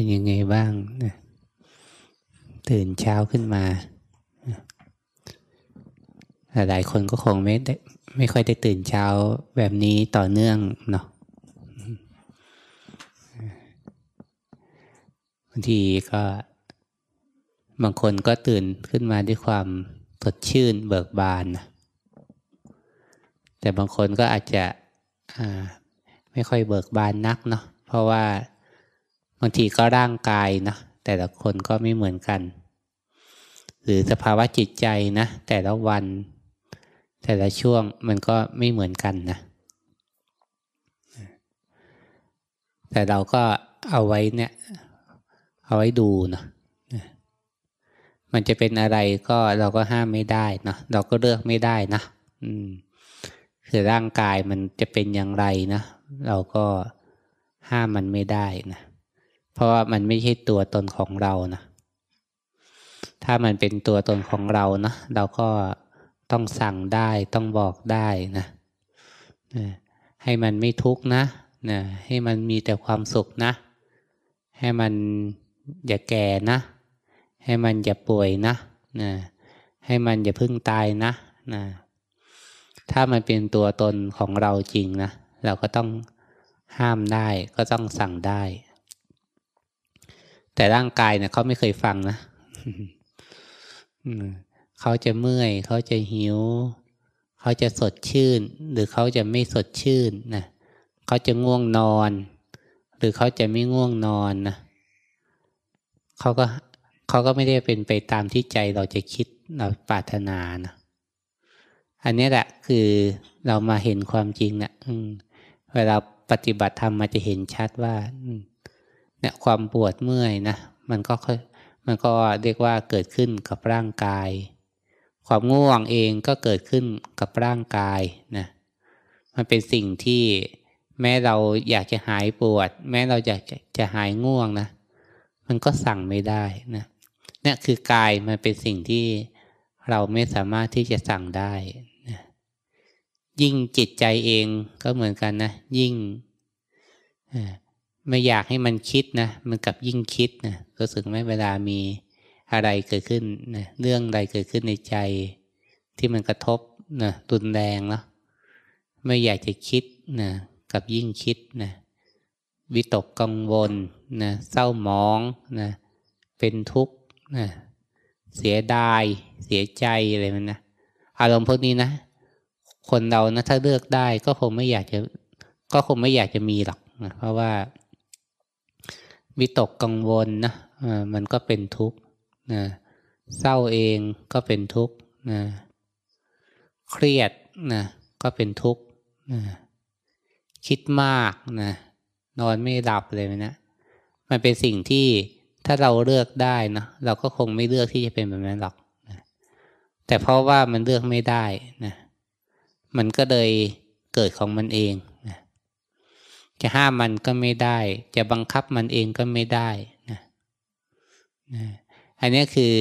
เป็นยังไงบ้างนะตื่นเช้าขึ้นมา หลายคนก็คงไม่ได้ไม่ค่อยได้ตื่นเช้าแบบนี้ต่อเนื่องเนาะบางทีก็บางคนก็ตื่นขึ้นมาด้วยความสดชื่นเบิกบานนะแต่บางคนก็อาจจะไม่ค่อยเบิกบานนักเนาะเพราะว่า บางทีก็ร่างกายนะแต่ละคนก็ไม่เหมือนกัน หรือสภาวะจิตใจนะแต่ละวัน แต่ละช่วงมันก็ไม่เหมือนกันนะแต่เราก็เอาไว้เนี่ยเอาไว้ดูนะมันจะเป็นอะไรก็เราก็ห้ามไม่ได้นะเราก็เลือกไม่ได้นะอืมคือร่างกายมันจะเป็นอย่างไรนะเราก็ห้ามมันไม่ได้นะ ราะว่ามันไม่ใช่ตัวตนของเรานะถ้ามันเป็นตัวตนของเรานะเราก็ต้องสั่งได้ต้องบอกได้นะให้มันไม่ทุกข์นะนะให้มันมีแต่ความสุขนะ ให้มันอย่าแก่นะ ให้มันอย่าป่วยนะนะให้มันอย่าพึ่งตายนะนะถ้ามันเป็นตัวตนของเราจริงนะ เราก็ต้องห้ามได้ก็ต้องสั่งได้ แต่ร่างกายเนะี่ยเขาไม่เคยฟังนะเขาจะเมื่อย เขาจะหิว เขาจะสดชื่น หรือเขาจะไม่สดชื่นนะเขาจะง่วงนอน หรือเขาจะไม่ง่วงนอนนะเขาก็เขาก็ไม่ได้เป็นไปตามที่ใจเราจะคิดเราปรารถนานะอันนี้แหละคือเรามาเห็นความจริงนะี่ยเวลาปฏิบัติธรรมมาจะเห็นชัดว่า เนี่ยความปวดเมื่อยนะมันก็มันก็เรียกว่าเกิดขึ้นกับร่างกาย ความง่วงเองก็เกิดขึ้นกับร่างกายนะมันเป็นสิ่งที่แม้เราอยากจะหายปวด แม้เราอยากจะหายง่วงนะ มันก็สั่งไม่ได้นะเนี่ยคือกายมันเป็นสิ่งที่เราไม่สามารถที่จะสั่งได้นะยิ่งจิตใจเองก็เหมือนกันนะ ยิ่ง ไม่อยากให้มันคิดนะ มันกับยิ่งคิดนะรู้สึกไหมเวลามีอะไรเกิดขึ้นนะเรื่องอะไรเกิดขึ้นในใจ ที่มันกระทบนะตุนแรงเนาะไม่อยากจะคิดนะกับยิ่งคิดนะวิตกกังวลนะเศร้าหมองนะเป็นทุกข์นะเสียดาย เสียใจอะไรมันนะอารมณ์พวกนี้นะ คนเรานะถ้าเลือกได้ก็คงไม่อยากจะ ก็คงไม่อยากจะมีหรอกนะเพราะว่า วิตกกังวลนะมันก็เป็นทุกข์นะเศร้าเองก็เป็นทุกข์นะเครียดนะก็เป็นทุกข์นะคิดมากนะนอนไม่หลับเลยนะมันเป็นสิ่งที่ถ้าเราเลือกได้นะเราก็คงไม่เลือกที่จะเป็นแบบนั้นหรอกนะแต่เพราะว่ามันเลือกไม่ได้นะมันก็เลยเกิดของมันเอง จะห้ามมันก็ไม่ได้ จะบังคับมันเองก็ไม่ได้นะนะอันนี้คือ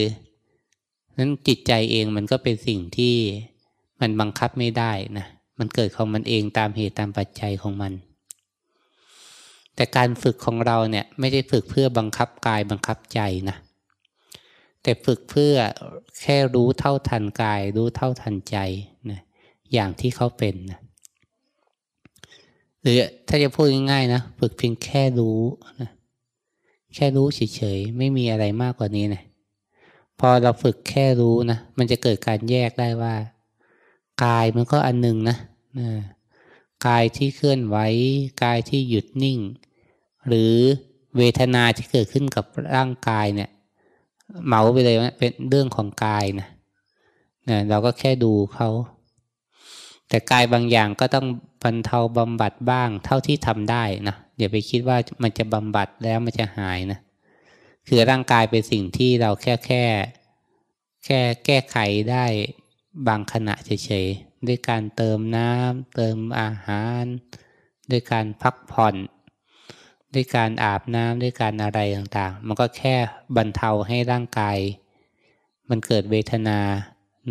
นั้นจิตใจเองมันก็เป็นสิ่งที่มันบังคับไม่ได้นะมันเกิดของมันเองตามเหตุตามปัจจัยของมัน แต่การฝึกของเราเนี่ยไม่ได้ฝึกเพื่อบังคับกายบังคับใจนะแต่ฝึกเพื่อแค่รู้เท่าทันกาย รู้เท่าทันใจนะอย่างที่เขาเป็นนะ หรือถ้าจะพูดง่ายๆนะฝึกเพียงแค่รู้นะแค่รู้เฉยๆไม่มีอะไรมากกว่านี้นะพอเราฝึกแค่รู้นะมันจะเกิดการแยกได้ว่า กายมันก็อันหนึ่งนะนะกายที่เคลื่อนไหวกายที่หยุดนิ่ง หรือเวทนาที่เกิดขึ้นกับร่างกายเนี่ยเหมาไปเลยว่าเป็นเรื่องของกายนะนะเราก็แค่ดูเขา แต่กายบางอย่างก็ต้อง บรรเทาบำบัดบ้าง เท่าที่ทำได้นะอย่าไปคิดว่ามันจะบำบัดแล้วมันจะหายนะคือร่างกายเป็นสิ่งที่เราแค่แค่แค่แก้ไขได้บางขณะเฉยๆด้วยการเติมน้ำเติมอาหาร ด้วยการพักผ่อน ด้วยการอาบน้ำด้วยการอะไรต่างๆ มันก็แค่บรรเทาให้ร่างกาย มันเกิดเวทนา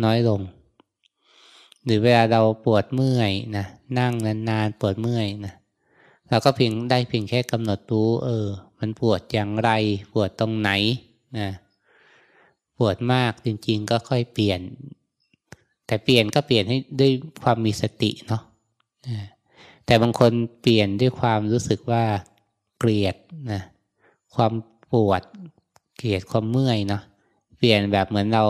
น้อยลง หรือเวลาเราปวดเมื่อยนะนั่งนานๆปวดเมื่อยนะเราก็เพียงได้เพียงแค่กำหนดรู้ เออ มันปวดอย่างไร ปวดตรงไหนนะปวดมากจริง ๆ ก็ค่อยเปลี่ยน แต่เปลี่ยนก็เปลี่ยนให้ด้วยความมีสติเนาะแต่บางคนเปลี่ยนด้วยความรู้สึกว่าเกลียดนะความปวดเกลียดความเมื่อยเนาะเปลี่ยนแบบเหมือนเรา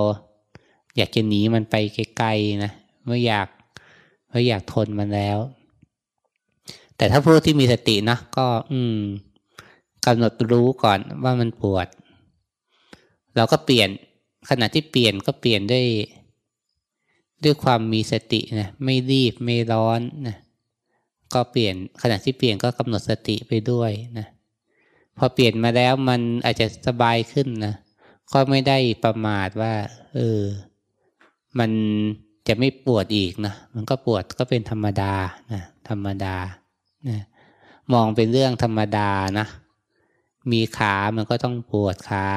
อยากจะหนีมันไปไกลๆนะ ไม่อยากไม่อยากทนมันแล้ว แต่ถ้าผู้ที่มีสตินะก็ อืมกำหนดรู้ก่อนว่ามันปวด เราก็เปลี่ยนขณะที่เปลี่ยนก็เปลี่ยนด้วย ด้วยความมีสตินะไม่รีบไม่ร้อนนะก็เปลี่ยนขณะที่เปลี่ยนก็กำหนดสติไปด้วยนะพอเปลี่ยนมาแล้วมันอาจจะสบายขึ้นนะก็ไม่ได้ประมาทว่า เออ มัน จะไม่ปวดอีกนะมันก็ปวดก็เป็นธรรมดานะธรรมดานะมองเป็นเรื่องธรรมดานะ มีขามันก็ต้องปวดขา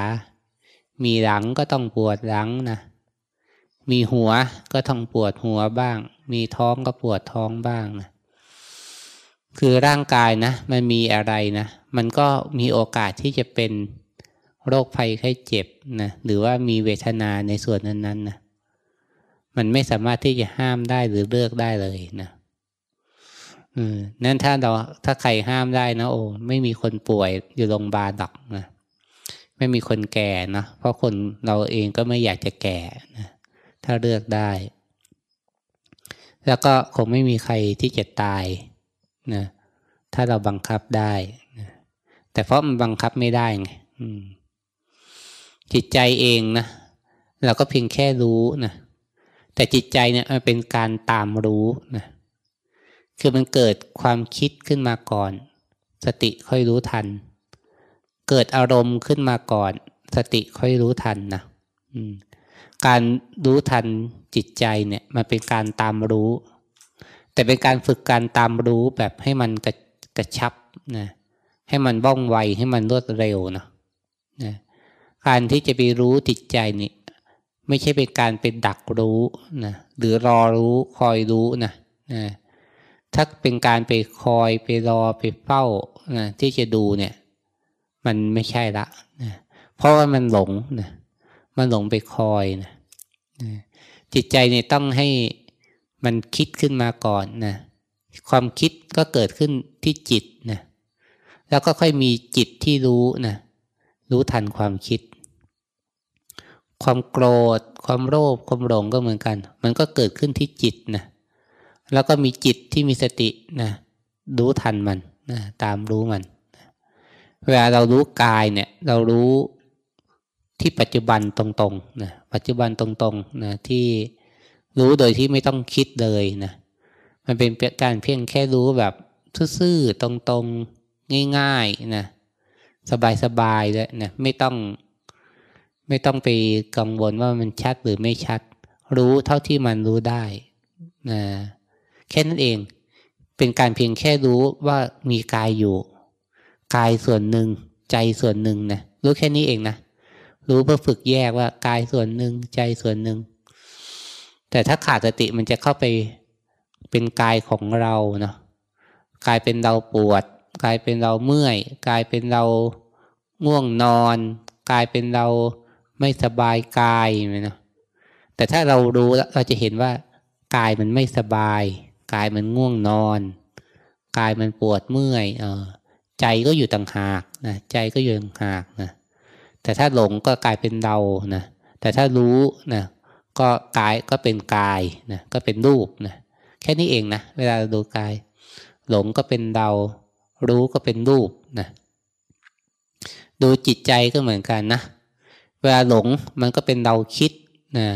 มีหลังก็ต้องปวดหลังนะ มีหัวก็ต้องปวดหัวบ้าง มีท้องก็ปวดท้องบ้างนะคือร่างกายนะ มันมีอะไรนะ มันก็มีโอกาสที่จะเป็นโรคภัยไข้เจ็บนะ หรือว่ามีเวทนาในส่วนนั้นๆนะ มันไม่สามารถที่จะห้ามได้หรือเลือกได้เลยนะนั่นถ้าเราถ้าใครห้ามได้นะโอ้ไม่มีคนป่วยอยู่โรงพยาบาลหรอกนะไม่มีคนแก่นะเพราะคนเราเองก็ไม่อยากจะแก่นะถ้าเลือกได้ แล้วก็คงไม่มีใครที่จะตายนะถ้าเราบังคับได้นะแต่เพราะมันบังคับไม่ได้ไงจิตใจเองนะเราก็เพียงแค่รู้นะ แต่จิตใจเนี่ยมันเป็นการตามรู้นะคือมันเกิดความคิดขึ้นมาก่อน สติค่อยรู้ทัน เกิดอารมณ์ขึ้นมาก่อน สติค่อยรู้ทันนะการรู้ทันจิตใจเนี่ยมันเป็นการตามรู้ แต่เป็นการฝึกการตามรู้แบบให้มันกระกระชับนะให้มันบ้องไวให้มันรวดเร็วนะนะการที่จะไปรู้จิตใจนี่ ไม่ใช่เป็นการเป็นดักรู้นะหรือรอรู้คอยรู้นะนะถ้าเป็นการไปคอยไปรอไปเฝ้านะที่จะดูเนี่ย มันไม่ใช่ละนะเพราะว่ามันหลงนะมันหลงไปคอยนะนะจิตใจเนี่ยต้องให้มันคิดขึ้นมาก่อนนะความคิดก็เกิดขึ้นที่จิตนะแล้วก็ค่อยมีจิตที่รู้นะรู้ทันความคิด ความโกรธ ความโลภความหลงก็เหมือนกัน มันก็เกิดขึ้นที่จิตนะแล้วก็มีจิตที่มีสตินะรู้ทันมันนะตามรู้มัน เวลาเรารู้กายเนี่ย เรารู้ที่ปัจจุบันตรงๆนะปัจจุบันตรงๆนะที่รู้โดยที่ไม่ต้องคิดเลยนะมันเป็นการเพียงแค่รู้แบบซื่อๆตรงๆง่ายๆนะสบายๆเลยนะไม่ต้อง ไม่ต้องไปกังวลว่ามันชัดหรือไม่ชัด รู้เท่าที่มันรู้ได้นะแค่นั้นเอง เป็นการเพียงแค่รู้ว่ามีกายอยู่ กายส่วนหนึ่ง ใจส่วนหนึ่งนะรู้แค่นี้เองนะรู้เพื่อฝึกแยกว่ากายส่วนหนึ่งใจส่วนหนึ่ง แต่ถ้าขาดสติมันจะเข้าไปเป็นกายของเราเนาะกลายเป็นเราปวด กลายเป็นเราเมื่อย กลายเป็นเราง่วงนอน กลายเป็นเรา ไม่สบายกายเนาะแต่ถ้าเรารู้เราจะเห็นว่ากายมันไม่สบาย กายมันง่วงนอน กายมันปวดเมื่อยเออใจก็อยู่ต่างหากนะใจก็อยู่ต่างหากนะแต่ถ้าหลงก็กลายเป็นเรานะแต่ถ้ารู้นะก็กายก็เป็นกายนะก็เป็นรูปนะแค่นี้เองนะเวลาเราดูกาย หลงก็เป็นเรารู้ก็เป็นรูปนะดูจิตใจก็เหมือนกันนะ เวลาหลงมันก็เป็นเราคิดนะ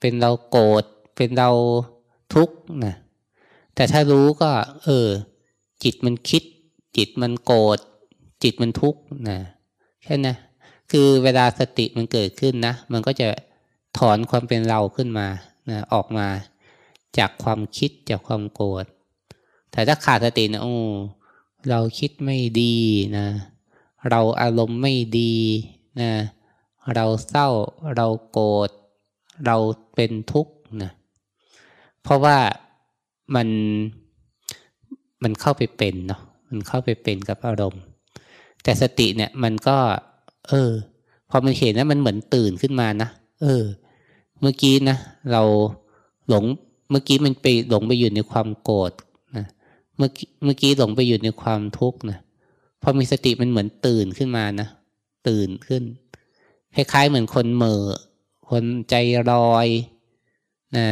เป็นเราโกรธเป็นเราทุกข์นะแต่ถ้ารู้ก็ เออ จิตมันคิด จิตมันโกรธจิตมันทุกข์นะแค่นะคือเวลาสติมันเกิดขึ้นนะ มันก็จะถอนความเป็นเราขึ้นมานะออกมาจากความคิดจากความโกรธแต่ถ้าขาดสตินะโอ้เราคิดไม่ดีนะ เราอารมณ์ไม่ดีนะ เราเศร้า เราโกรธ เราเป็นทุกข์นะเพราะว่ามันมันเข้าไปเป็นเนาะมันเข้าไปเป็นกับอารมณ์ แต่สติเนี่ยมันก็ เออ พอมันเห็นนะมันเหมือนตื่นขึ้นมานะเออ เมื่อกี้นะเราหลงเมื่อกี้มันไปหลงไปอยู่ในความโกรธนะเมื่อเมื่อกี้หลงไปอยู่ในความทุกข์นะพอมีสติมันเหมือนตื่นขึ้นมานะตื่นขึ้น คล้ายๆเหมือนคนเหม่อคนใจลอยนะ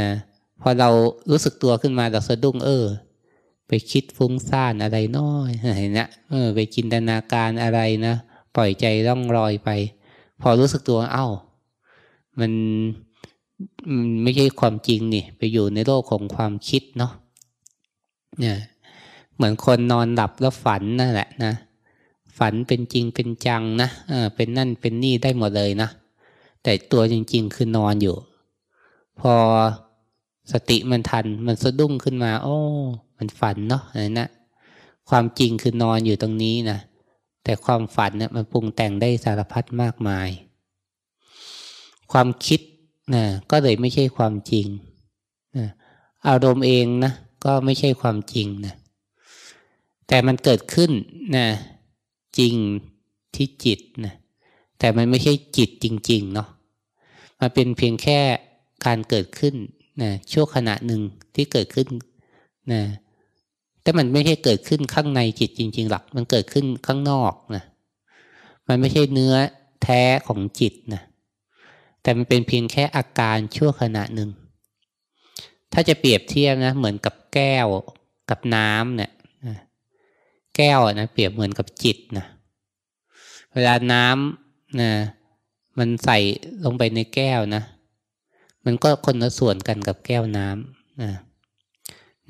พอเรารู้สึกตัวขึ้นมาเราสะดุ้งเออ ไปคิดฟุ้งซ่านอะไรน้อยเห็นนะเออ ไปจินตนาการอะไรนะปล่อยใจร่องรอยไป พอรู้สึกตัวเอ้า มันไม่ใช่ความจริงนี่ไปอยู่ในโลกของความคิดเนาะเนี่ยเหมือนคนนอนหลับแล้วฝันนั่นแหละนะ ฝันเป็นจริงเป็นจังนะเออเป็นนั่นเป็นนี่ได้หมดเลยนะ แต่ตัวจริง ๆ คือนอนอยู่ พอสติมันทันมันสะดุ้งขึ้นมา โอ้ มันฝันเนาะอะไรนะความจริงคือนอนอยู่ตรงนี้นะแต่ความฝันเนี่ยมันปรุงแต่งได้สารพัดมากมาย ความคิดนะก็เลยไม่ใช่ความจริงนะอารมณ์เองนะก็ไม่ใช่ความจริงนะแต่มันเกิดขึ้นนะ จริงที่จิตนะแต่มันไม่ใช่จิตจริง ๆ เนาะมันเป็นเพียงแค่การเกิดขึ้นนะชั่วขณะหนึ่งที่เกิดขึ้นนะแต่มันไม่ใช่เกิดขึ้นข้างในจิตจริง ๆ หรอกมันเกิดขึ้นข้างนอกนะมันไม่ใช่เนื้อแท้ของจิตนะแต่มันเป็นเพียงแค่อาการชั่วขณะหนึ่งถ้าจะเปรียบเทียบนะเหมือนกับแก้วกับน้ำเนี่ย แก้วนะเปรียบเหมือนกับจิตนะเวลาน้ำนะมันใส่ลงไปในแก้วนะ มันก็คนละส่วนกันกับแก้วน้ำนะ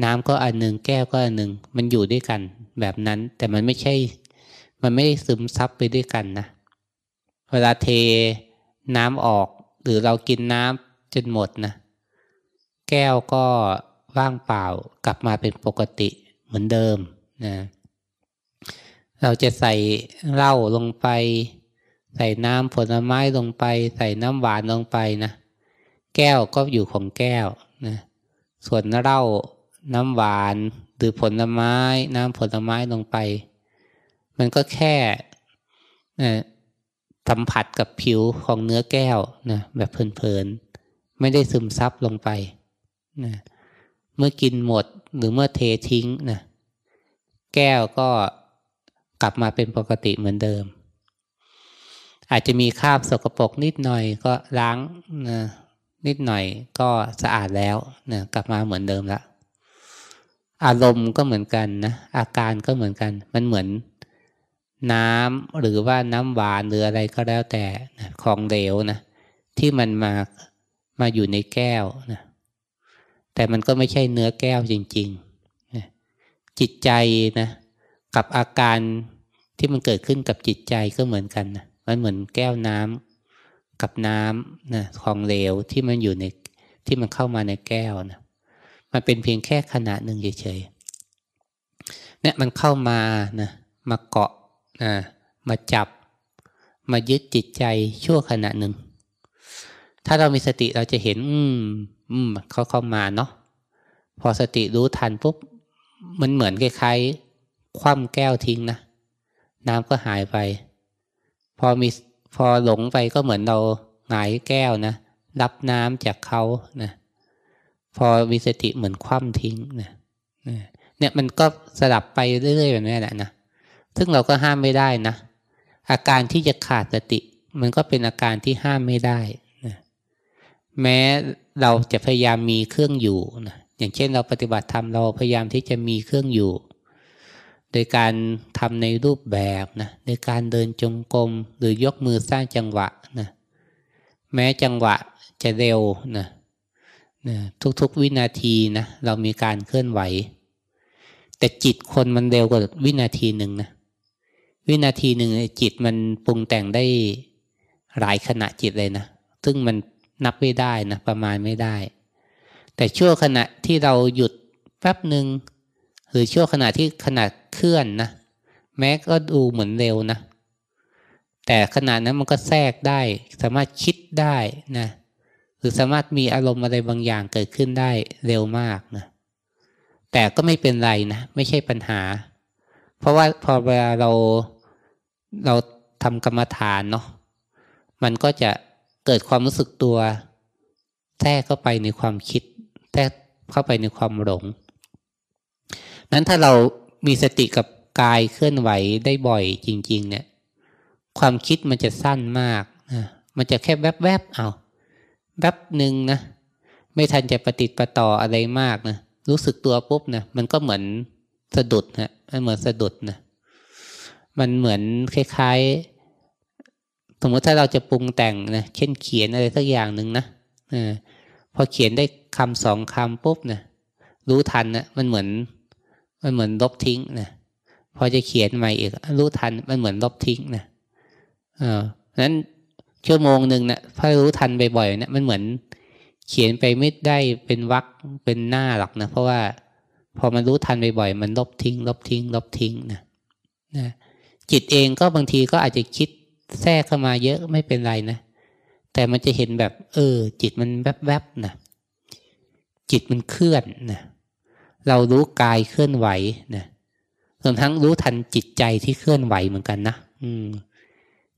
น้ำก็อันหนึ่งแก้วก็อันหนึ่งมันอยู่ด้วยกันแบบนั้น แต่มันไม่ใช่ มันไม่ได้ซึมซับไปด้วยกันนะเวลาเทน้ำออก หรือเรากินน้ำจนหมดนะแก้วก็ว่างเปล่ากลับมาเป็นปกติเหมือนเดิมนะ เราจะใส่เหล้าลงไป ใส่น้ำผลไม้ลงไป ใส่น้ำหวานลงไปนะ แก้วก็อยู่ของแก้วนะส่วนเหล้าน้ำหวานหรือผลไม้ น้ำผลไม้ลงไป มันก็แค่สัมผัสกับผิวของเนื้อแก้วนะแบบเพลินๆ ไม่ได้ซึมซับลงไปนะเมื่อกินหมดหรือเมื่อเททิ้งนะแก้วก็ กลับมาเป็นปกติเหมือนเดิม อาจจะมีคราบสกปรกนิดหน่อยก็ล้างนะนิดหน่อยก็สะอาดแล้วนะกลับมาเหมือนเดิมละอารมณ์ก็เหมือนกันนะอาการก็เหมือนกัน มันเหมือนน้ำหรือว่าน้ำหวานหรืออะไรก็แล้วแต่นะของเหลวนะที่มันมามาอยู่ในแก้วนะแต่มันก็ไม่ใช่เนื้อแก้วจริงๆนะจิตใจนะกับอาการ ที่มันเกิดขึ้นกับจิตใจก็เหมือนกันนะมันเหมือนแก้วน้ำกับน้ำนะของเหลวที่มันอยู่ในที่มันเข้ามาในแก้วนะมันเป็นเพียงแค่ขนาดหนึ่งเฉยๆเนี่ยมันเข้ามานะมาเกาะนะมาจับ มายึดจิตใจชั่วขณะหนึ่ง ถ้าเรามีสติเราจะเห็น อืมอืมเขาเข้ามาเนาะพอสติรู้ทันปุ๊บมันเหมือนคล้ายๆคว่ำแก้วทิ้งนะ น้ำก็หายไป พอมีพอหลงไปก็เหมือนเราหงายแก้วนะ รับน้ำจากเขานะ พอมีสติเหมือนคว่ำทิ้งนะเนี่ยมันก็สลับไปเรื่อยๆแบบนี้แหละนะ ซึ่งเราก็ห้ามไม่ได้นะ อาการที่จะขาดสติ มันก็เป็นอาการที่ห้ามไม่ได้นะแม้เราจะพยายามมีเครื่องอยู่นะอย่างเช่นเราปฏิบัติธรรมเราพยายามที่จะมีเครื่องอยู่ โดยการทำในรูปแบบนะโดยการเดินจงกรมหรือยกมือสร้างจังหวะนะแม้จังหวะจะเร็วนะนะทุกๆวินาทีนะเรามีการเคลื่อนไหว แต่จิตคนมันเร็วกว่าวินาทีหนึ่งนะวินาทีหนึ่งจิตมันปรุงแต่งได้หลายขณะจิตเลยนะซึ่งมันนับไม่ได้นะประมาณไม่ได้ แต่ช่วงขณะที่เราหยุดแป๊บหนึ่ง หรือช่วงขณะที่ขณะเคลื่อนนะแม้ก็ดูเหมือนเร็วนะ แต่ขณะนั้นมันก็แทรกได้ สามารถคิดได้นะหรือสามารถมีอารมณ์อะไรบางอย่างเกิดขึ้นได้เร็วมากนะแต่ก็ไม่เป็นไรนะ ไม่ใช่ปัญหา เพราะว่าพอเวลาเราเราทำกรรมฐานเนาะมันก็จะเกิดความรู้สึกตัว แทรกเข้าไปในความคิด แทรกเข้าไปในความหลง นั้นถ้าเรามีสติกับกายเคลื่อนไหวได้บ่อยจริง ๆ เนี่ย ความคิดมันจะสั้นมากนะมันจะแค่แวบๆเอาแวบหนึ่งนะ ไม่ทันจะปฏิติประต่ออะไรมากนะรู้สึกตัวปุ๊บนะมันก็เหมือนสะดุดนะมันเหมือนสะดุดนะมันเหมือนคล้ายๆ สมมติถ้าเราจะปรุงแต่งนะเช่นเขียนอะไรสักอย่างหนึ่งนะอพอเขียนได้คำสองคำปุ๊บนะรู้ทันนะมันเหมือน มันเหมือนลบทิ้งนะพอจะเขียนใหม่อีกรู้ทันมันเหมือนลบทิ้งนะเออนั้นชั่วโมงหนึ่งนะถ้ารู้ทันบ่อยๆนะมันเหมือนเขียนไปไม่ได้เป็นวักเป็นหน้าหรอกนะเพราะว่าพอมันรู้ทันบ่อยๆมันลบทิ้ง ลบทิ้ง ลบทิ้งนะนะจิตเองก็บางทีก็อาจจะคิดแทรกเข้ามาเยอะไม่เป็นไรนะแต่มันจะเห็นแบบ เออ จิตมันแวบๆนะจิตมันเคลื่อนนะ เรารู้กายเคลื่อนไหวนะรวมทั้งรู้ทันจิตใจที่เคลื่อนไหวเหมือนกันนะอืม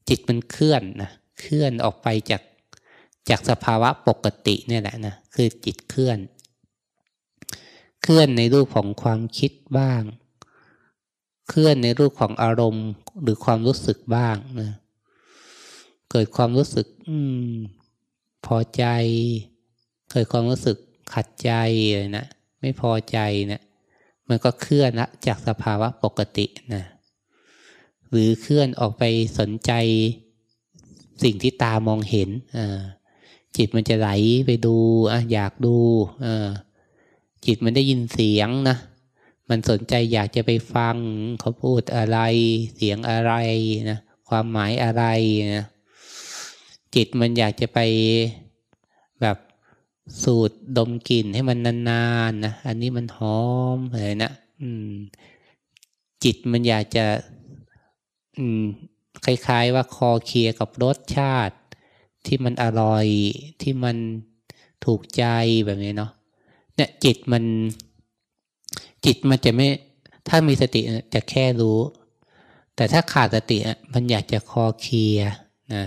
จิตมันเคลื่อนนะเคลื่อนออกไปจากจากสภาวะปกติเนี่ยแหละนะคือจิตเคลื่อน เคลื่อนในรูปของความคิดบ้าง เคลื่อนในรูปของอารมณ์หรือความรู้สึกบ้างนะเกิดความรู้สึก อืม พอใจ เกิดความรู้สึกขัดใจเลยนะ ไม่พอใจเนะี่ยมันก็เคลื่อนละจากสภาวะปกตินะหรือเคลื่อนออกไปสนใจสิ่งที่ตามองเห็นจิตมันจะไหลไปดูออยากดูจิตมันได้ยินเสียงนะมันสนใจอยากจะไปฟังเขาพูดอะไร เสียงอะไรนะความหมายอะไรนะจิตมันอยากจะไปแบบ สูดดมกลิ่นให้มันนานๆนะ อันนี้มันหอมอะไรนะอืม จิตมันอยากจะ อืม คล้าย ๆ ว่าคอเคลียกับรสชาติ ที่มันอร่อยที่มันถูกใจแบบนี้เนาะเนี่ยจิตมัน จิตมันจะไม่ ถ้ามีสติจะแค่รู้ แต่ถ้าขาดสติมันอยากจะคอเคลียนะ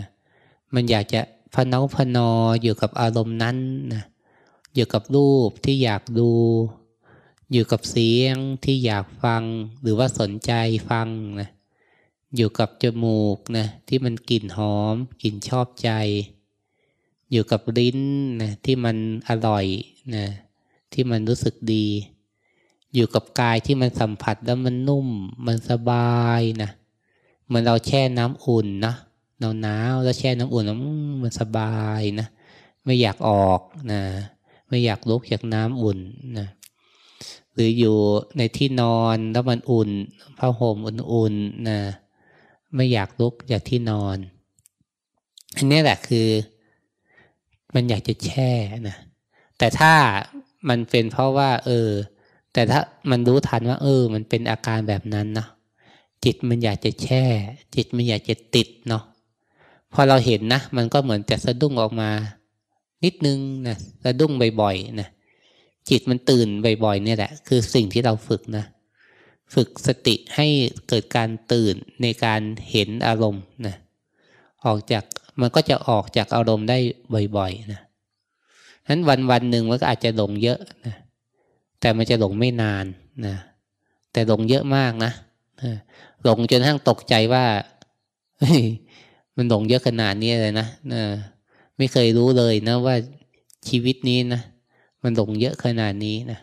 มันอยากจะพนอพนออยู่กับอารมณ์นั้นนะ อยู่กับรูปที่อยากดู อยู่กับเสียงที่อยากฟัง หรือว่าสนใจฟังนะอยู่กับจมูกนะที่มันกลิ่นหอมกลิ่นชอบใจ อยู่กับลิ้นนะที่มันอร่อยนะที่มันรู้สึกดี อยู่กับกายที่มันสัมผัสแล้วมันนุ่ม มันสบายนะเหมือนเราแช่น้ำอุ่นนะหนาวหนาวแล้วแช่น้ำอุ่นแล้วมันสบายนะไม่อยากออกนะ ไม่อยากลุกจากน้ำอุ่นนะหรืออยู่ในที่นอนแล้วมันอุ่นผ้าห่มอุ่นๆนะไม่อยากลุกจากที่นอน อันนี้แหละคือ มันอยากจะแช่นะแต่ถ้ามันเป็นเพราะว่า เออ แต่ถ้ามันรู้ทันว่า เออ มันเป็นอาการแบบนั้นเนาะจิตมันอยากจะแช่ จิตมันอยากจะติดเนาะพอเราเห็นนะ มันก็เหมือนจะสะดุ้งออกมา นิดนึงนะสะดุ้งบ่อยๆนะจิตมันตื่นบ่อยๆเนี่ยแหละ คือสิ่งที่เราฝึกนะ ฝึกสติให้เกิดการตื่นในการเห็นอารมณ์นะออกจากมันก็จะออกจากอารมณ์ได้บ่อยๆนะนั้นวันวันหนึ่งมันก็อาจจะหลงเยอะนะแต่มันจะหลงไม่นานนะแต่หลงเยอะมากนะหลงจนทั้งตกใจว่ามันหลงเยอะขนาดนี้เลยนะนะ ไม่เคยรู้เลยนะว่าชีวิตนี้นะมันหลงเยอะขนาดนี้นะ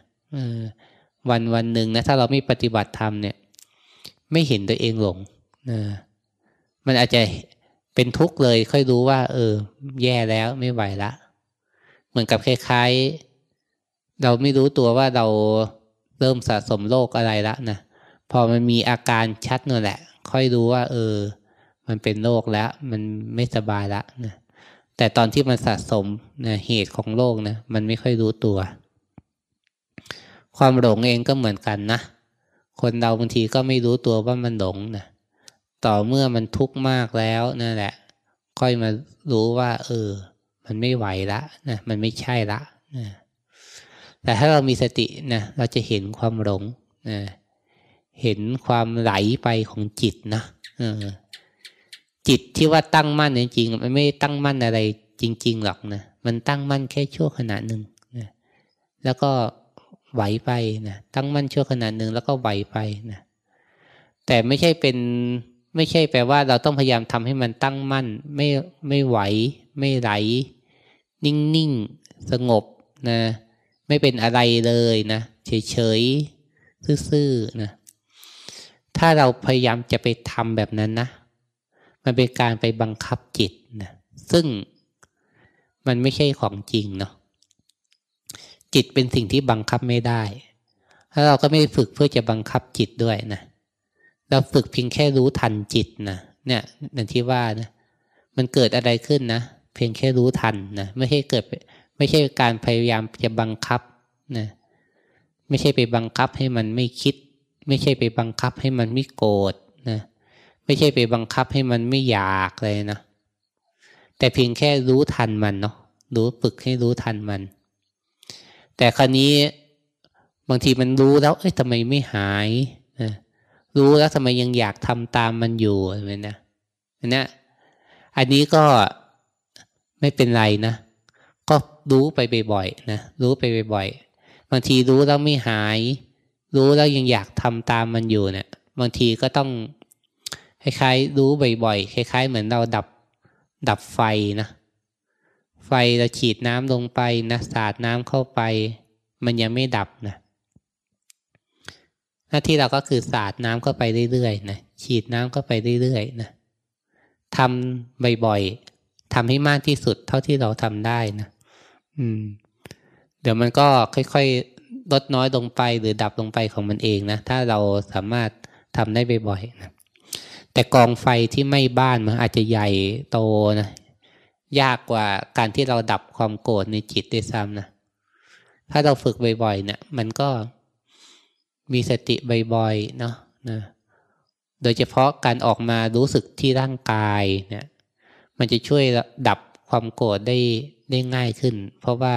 วันวันหนึ่งนะถ้าเราไม่ปฏิบัติธรรมเนี่ย ไม่เห็นตัวเองหลงนะมันอาจจะเป็นทุกข์เลย ค่อยรู้ว่า เออ แย่แล้วไม่ไหวละ เหมือนกับคล้ายๆ เราไม่รู้ตัวว่าเราเริ่มสะสมโรคอะไรละนะพอมันมีอาการชัดนั่นแหละ ค่อยรู้ว่า เออ มันเป็นโรคแล้ว มันไม่สบายละนะ แต่ตอนที่มันสะสมนะเหตุของโรคนะมันไม่ค่อยรู้ตัว ความหลงเองก็เหมือนกันนะ คนเราบางทีก็ไม่รู้ตัวว่ามันหลงนะต่อเมื่อมันทุกข์มากแล้วนั่นแหละ ค่อยมารู้ว่า เออ มันไม่ไหวละนะมันไม่ใช่ละนะแต่ถ้าเรามีสตินะเราจะเห็นความหลงนะเห็นความไหลไปของจิตนะเออ จิตที่ว่าตั้งมั่นจริงๆมันไม่ตั้งมั่นอะไรจริง ๆ หรอกนะมันตั้งมั่นแค่ชั่วขณะหนึ่งนะแล้วก็ไหวไปนะตั้งมั่นชั่วขณะหนึ่งแล้วก็ไหวไปนะแต่ไม่ใช่เป็นไม่ใช่แปลว่าเราต้องพยายามทำให้มันตั้งมั่น ไม่ไม่ไหว ไม่ไหล นิ่งๆสงบนะไม่เป็นอะไรเลยนะเฉยๆซื่อๆนะถ้าเราพยายามจะไปทำแบบนั้นนะ มันเป็นการไปบังคับจิตนะซึ่งมันไม่ใช่ของจริงเนาะจิตเป็นสิ่งที่บังคับไม่ได้แล้วเราก็ไม่ได้ฝึกเพื่อจะบังคับจิตด้วยนะเราฝึกเพียงแค่รู้ทันจิตนะเนี่ยอย่างที่ว่านะมันเกิดอะไรขึ้นนะเพียงแค่รู้ทันนะไม่ใช่เกิด ไม่ใช่การพยายามจะบังคับนะไม่ใช่ไปบังคับให้มันไม่คิด ไม่ใช่ไปบังคับให้มันไม่โกรธนะ ไม่ใช่ไปบังคับให้มันไม่อยากเลยนะ แต่เพียงแค่รู้ทันมันเนาะรู้ฝึกให้รู้ทันมัน แต่คราวนี้บางทีมันรู้แล้ว เอ้ยทำไมไม่หายนะรู้แล้วทำไมยังอยากทำตามมันอยู่อะไรนะอันนี้อันนี้ก็ไม่เป็นไรนะ ก็รู้ไปบ่อยๆนะรู้ไปบ่อยๆบางทีรู้แล้วไม่หาย รู้แล้วยังอยากทำตามมันอยู่เนะี่ยบางทีก็ต้อง คล้ายๆรู้บ่อยๆคล้าย ๆ เหมือนเราดับดับไฟนะไฟเราฉีดน้ำลงไปนะสาดน้ำเข้าไป มันยังไม่ดับนะหน้าที่เราก็คือสาดน้ำเข้าไปเรื่อยๆนะฉีดน้ำเข้าไปเรื่อยๆนะทำบ่อยๆทำให้มากที่สุดเท่าที่เราทำได้นะอืม เดี๋ยวมันก็ค่อยๆลดน้อยลงไปหรือดับลงไปของมันเองนะถ้าเราสามารถทำได้บ่อยๆนะ แต่กองไฟที่ไม่บ้านมันอาจจะใหญ่โตนะยากกว่าการที่เราดับความโกรธในจิตได้ซ้ำนะถ้าเราฝึกบ่อยๆเนี่ยมันก็มีสติบ่อยๆเนาะนะโดยเฉพาะการออกมารู้สึกที่ร่างกายเนี่ยมันจะช่วยดับความโกรธได้ได้ง่ายขึ้น เพราะว่า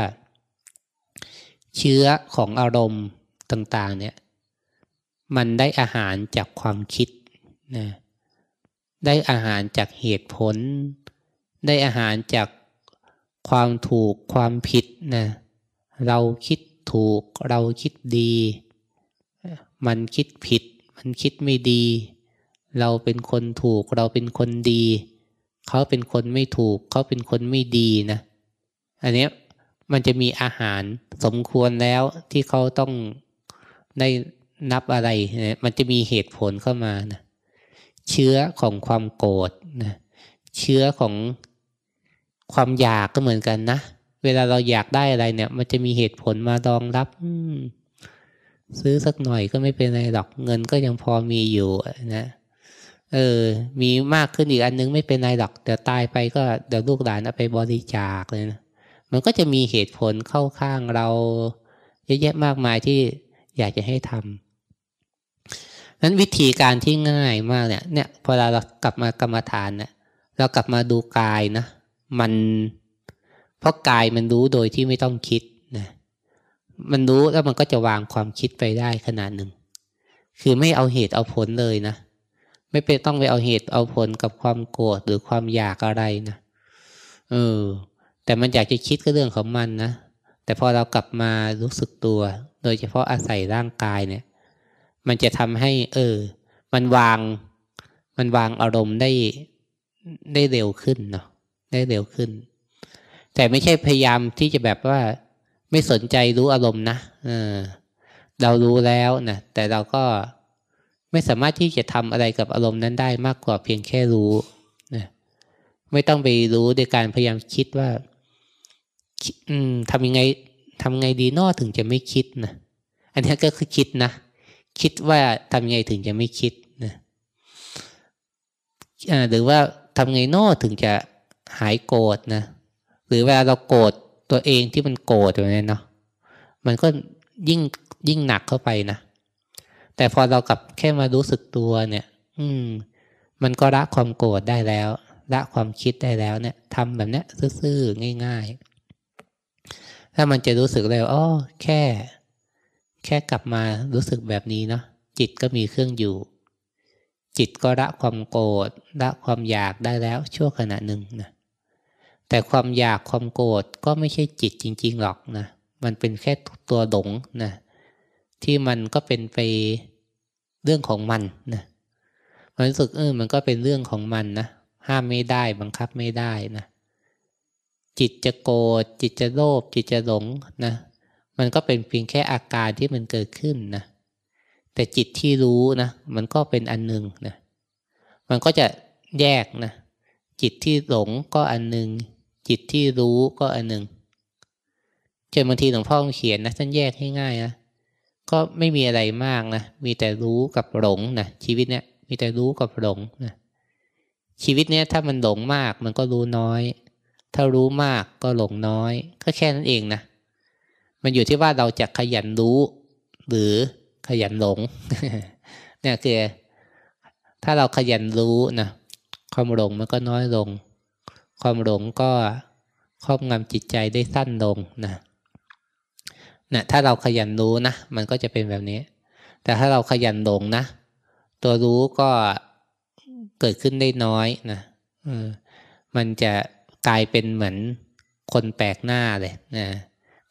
เชื้อของอารมณ์ต่าง ๆ เนี่ย มันได้อาหารจากความคิดนะ ได้อาหารจากเหตุผล ได้อาหารจากความถูกความผิดนะเราคิดถูกเราคิดดี มันคิดผิด มันคิดไม่ดี เราเป็นคนถูกเราเป็นคนดี เขาเป็นคนไม่ถูก เขาเป็นคนไม่ดีนะอันนี้มันจะมีอาหารสมควรแล้วที่เขาต้องได้นับอะไรนะมันจะมีเหตุผลเข้ามานะ เชื้อของความโกรธนะเชื้อของความอยากก็เหมือนกันนะเวลาเราอยากได้อะไรเนี่ย มันจะมีเหตุผลมารองรับซื้อสักหน่อยก็ไม่เป็นไรหรอกเงินก็ยังพอมีอยู่นะเออ มีมากขึ้นอีกอันนึงไม่เป็นไรหรอกเดี๋ยวตายไปก็เดี๋ยวลูกหลานเอาไปบริจาคเลยนะมันก็จะมีเหตุผลเข้าข้างเรา เยอะแยะมากมายที่อยากจะให้ทำ นั้นวิธีการที่ง่ายมากเนี่ย เนี่ยพอเรากลับมากรรมฐานเนี่ยเรากลับมาดูกายนะ มันเพราะกายมันรู้โดยที่ไม่ต้องคิดนะมันรู้แล้วมันก็จะวางความคิดไปได้ขนาดหนึ่ง คือไม่เอาเหตุเอาผลเลยนะ ไม่เป็นต้องไปเอาเหตุเอาผลกับความโกรธหรือความอยากอะไรนะเออ แต่มันอยากจะคิดก็เรื่องของมันนะแต่พอเรากลับมารู้สึกตัว โดยเฉพาะอาศัยร่างกายเนี่ย มันจะทำให้ เออ มันวาง มันวางอารมณ์ได้ได้เร็วขึ้นเนาะได้เร็วขึ้น แต่ไม่ใช่พยายามที่จะแบบว่าไม่สนใจรู้อารมณ์นะเออ เรารู้แล้วนะแต่เราก็ไม่สามารถที่จะทำอะไรกับอารมณ์นั้นได้มากกว่าเพียงแค่รู้นะไม่ต้องไปรู้โดยการพยายามคิดว่า อืมทำยังไงทำไงดีนอถึงจะไม่คิดนะอันนี้ก็คือคิดนะ คิดว่าทำยังไงถึงจะไม่คิดนะหรือว่าทำไงนอถึงจะหายโกรธนะหรือเวลาเราโกรธตัวเองที่มันโกรธอย่างนี้เนาะมันก็ยิ่งยิ่งหนักเข้าไปนะแต่พอเรากลับแค่มารู้สึกตัวเนี่ย อืม มันก็ละความโกรธได้แล้ว ละความคิดได้แล้วเนี่ยทำแบบนี้ซื่อๆง่าย ๆ ถ้ามันจะรู้สึกเลยอ๋อแค่ แค่กลับมารู้สึกแบบนี้เนาะจิตก็มีเครื่องอยู่ จิตก็ละความโกรธละความอยากได้แล้วชั่วขณะหนึ่งนะแต่ความอยากความโกรธก็ไม่ใช่จิตจริง ๆหรอกนะมันเป็นแค่ตัวหลงนะที่มันก็เป็นไปเรื่องของมันนะมันรู้สึกเออมันก็เป็นเรื่องของมันนะห้ามไม่ได้บังคับไม่ได้นะจิตจะโกรธจิตจะโลภจิตจะหลงนะ มันก็เป็นเพียงแค่อาการที่มันเกิดขึ้นนะแต่จิตที่รู้นะมันก็เป็นอันหนึ่งนะมันก็จะแยกนะจิตที่หลงก็อันหนึ่งจิตที่รู้ก็อันหนึ่งจนบางทีหลวงพ่อเขียนนะท่านแยกให้ง่ายนะก็ไม่มีอะไรมากนะมีแต่รู้กับหลงนะชีวิตเนี้ยมีแต่รู้กับหลงนะชีวิตเนี้ยถ้ามันหลงมากมันก็รู้น้อย ถ้ารู้มากก็หลงน้อย ก็แค่นั้นเองนะ มันอยู่ที่ว่าเราจะขยันรู้ หรือขยันหลง เนี่ยคือถ้าเราขยันรู้นะความหลงมันก็น้อยลง ความหลงก็ครอบงำจิตใจได้สั้นลงนะนะถ้าเราขยันรู้นะ มันก็จะเป็นแบบนี้ แต่ถ้าเราขยันหลงนะ ตัวรู้ก็เกิดขึ้นได้น้อยนะมันจะกลายเป็นเหมือนคนแปลกหน้าเลยนะ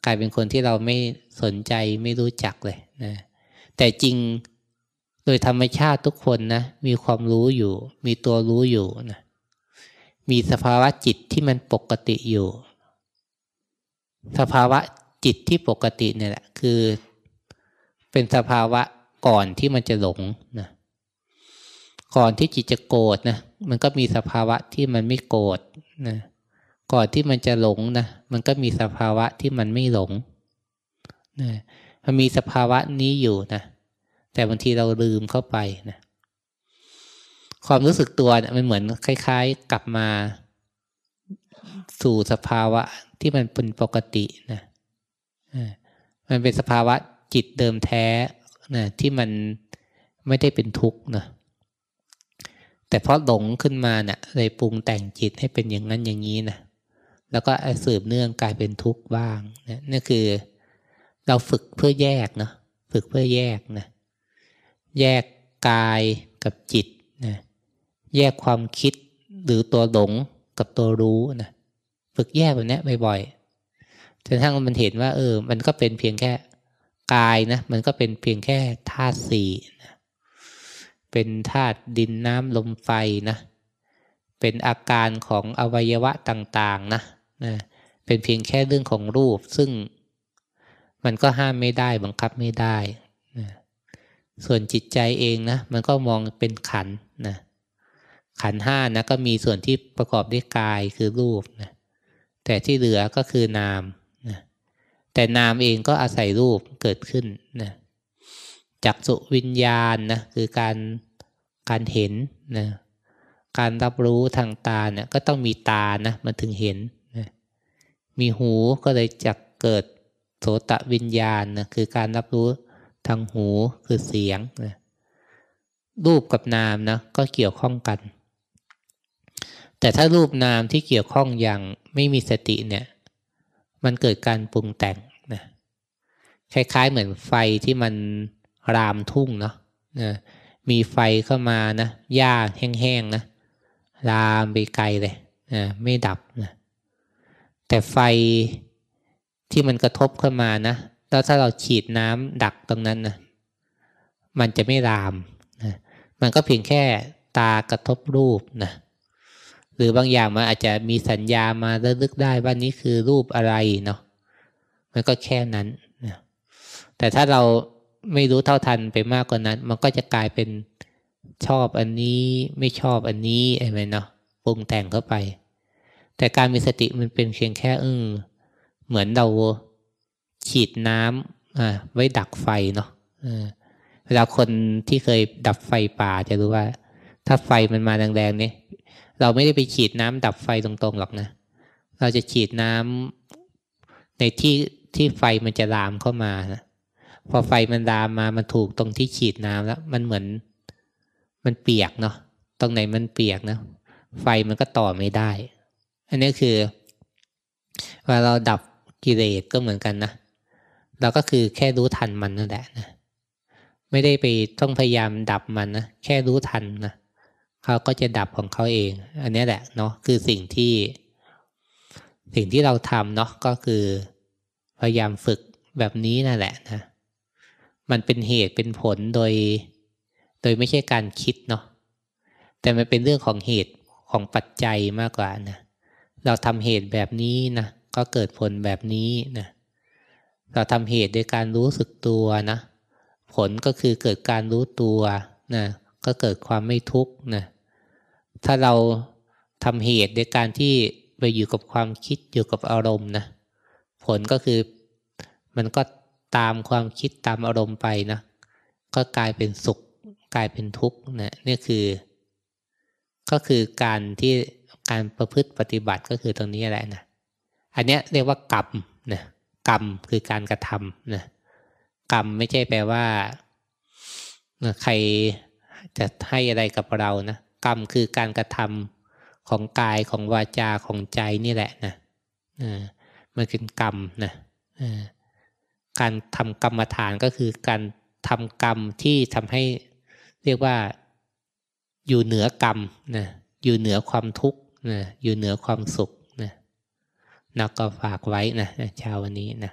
กลายเป็นคนที่เราไม่สนใจไม่รู้จักเลยนะแต่จริงโดยธรรมชาติทุกคนนะมีความรู้อยู่ มีตัวรู้อยู่นะมีสภาวะจิตที่มันปกติอยู่ สภาวะจิตที่ปกติเนี่ยแหละคือ เป็นสภาวะก่อนที่มันจะหลงนะก่อนที่จิตจะโกรธนะมันก็มีสภาวะที่มันไม่โกรธนะ ก่อนที่มันจะหลงนะมันก็มีสภาวะที่มันไม่หลงนะมันมีสภาวะนี้อยู่นะแต่บางทีเราลืมเข้าไปนะความรู้สึกตัวเนี่ยมันเหมือนคล้าย ๆ กลับมา สู่สภาวะที่มันเป็นปกตินะมันเป็นสภาวะจิตเดิมแท้นะที่มันไม่ได้เป็นทุกข์นะแต่เพราะหลงขึ้นมาเนะ่ยเลยปรุงแต่งจิตให้เป็นอย่างนั้นอย่างนี้นะ แล้วก็สืบเนื่องกลายเป็นทุกข์บ้างนะนี่คือเราฝึกเพื่อแยกเนาะฝึกเพื่อแยกนะแยกกายกับจิตนะแยกความคิดหรือตัวหลงกับตัวรู้นะฝึกแยกแบบนี้บ่อยๆจนทั้งมันเห็นว่า เออ มันก็เป็นเพียงแค่กายนะมันก็เป็นเพียงแค่ธาตุสี่นะเป็นธาตุดินน้ำลมไฟนะเป็นอาการของอวัยวะต่าง ๆ นะ นะเป็นเพียงแค่เรื่องของรูป ซึ่งมันก็ห้ามไม่ได้บังคับไม่ได้นะส่วนจิตใจเองนะมันก็มองเป็นขันนะขันห้านะก็มีส่วนที่ประกอบด้วยกายคือรูปนะแต่ที่เหลือก็คือนามนะแต่นามเองก็อาศัยรูปเกิดขึ้นนะจักสุวิญญาณนะคือการการเห็นนะการรับรู้ทางตาเนี่ยก็ต้องมีตานะมันถึงเห็น มีหูก็เลยจักเกิดโสตวิญญาณนะคือการรับรู้ทางหูคือเสียงนะรูปกับนามนะก็เกี่ยวข้องกัน แต่ถ้ารูปนามที่เกี่ยวข้องอย่างไม่มีสติเนี่ย มันเกิดการปรุงแต่งนะคล้ายๆเหมือนไฟที่มันรามทุ่งเนาะนะมีไฟเข้ามานะหญ้าแห้งๆนะลามไปไกลเลยนะไม่ดับนะ แต่ไฟที่มันกระทบเข้ามานะ แล้วถ้าเราฉีดน้ำดักตรงนั้นนะมันจะไม่ลามนะมันก็เพียงแค่ตากระทบรูปนะหรือบางอย่างมันอาจจะมีสัญญามาระลึกได้ว่านี้คือรูปอะไรเนาะมันก็แค่นั้นนะแต่ถ้าเราไม่รู้เท่าทันไปมากกว่านั้น มันก็จะกลายเป็นชอบอันนี้ไม่ชอบอันนี้อะไรเนาะปรุงแต่งเข้าไป แต่การมีสติมันเป็นเพียงแค่เออเหมือนเราฉีดน้ำอ่าไว้ดักไฟเนาะเวลาคนที่เคยดับไฟป่าจะรู้ว่า ถ้าไฟมันมาแรงๆเนี่ยเราไม่ได้ไปฉีดน้ำดับไฟตรงๆหรอกนะ เราจะฉีดน้ำในที่ที่ไฟมันจะลามเข้ามานะพอไฟมันลามมา มันถูกตรงที่ฉีดน้ำแล้ว มันเหมือนมันเปียกเนาะ ตรงไหนมันเปียกนะ ไฟมันก็ต่อไม่ได้ อันนี้คือเวลาเราดับกิเลสก็เหมือนกันนะเราก็คือแค่รู้ทันมันนั่นแหละนะไม่ได้ไปต้องพยายามดับมันนะแค่รู้ทันนะเขาก็จะดับของเขาเอง อันนี้แหละเนาะคือสิ่งที่ สิ่งที่เราทำเนาะก็คือ พยายามฝึกแบบนี้นั่นแหละนะมันเป็นเหตุเป็นผลโดย โดยไม่ใช่การคิดเนาะแต่มันเป็นเรื่องของเหตุของปัจจัยมากกว่านะ เราทำเหตุแบบนี้นะก็เกิดผลแบบนี้นะเราทำเหตุโดยการรู้สึกตัวนะผลก็คือเกิดการรู้ตัวนะก็เกิดความไม่ทุกข์นะถ้าเราทำเหตุโดยการที่ไปอยู่กับความคิดอยู่กับอารมณ์นะผลก็คือมันก็ตามความคิดตามอารมณ์ไปนะก็กลายเป็นสุขกลายเป็นทุกข์นะนี่คือ ก็คือการที่ การประพฤติปฏิบัติก็คือตรงนี้แหละนะอันนี้เรียกว่ากรรมนะกรรมคือการกระทำนะกรรมไม่ใช่แปลว่าใครจะให้อะไรกับเรานะกรรมคือการกระทำของกายของวาจาของใจนี่แหละนะมันเป็นกรรมนะการทำกรรมฐานก็คือการทำกรรมที่ทำให้เรียกว่าอยู่เหนือกรรมนะ อยู่เหนือความทุกข์นะอยู่เหนือความสุขนะนักก็ฝากไว้นะชาววันนี้นะ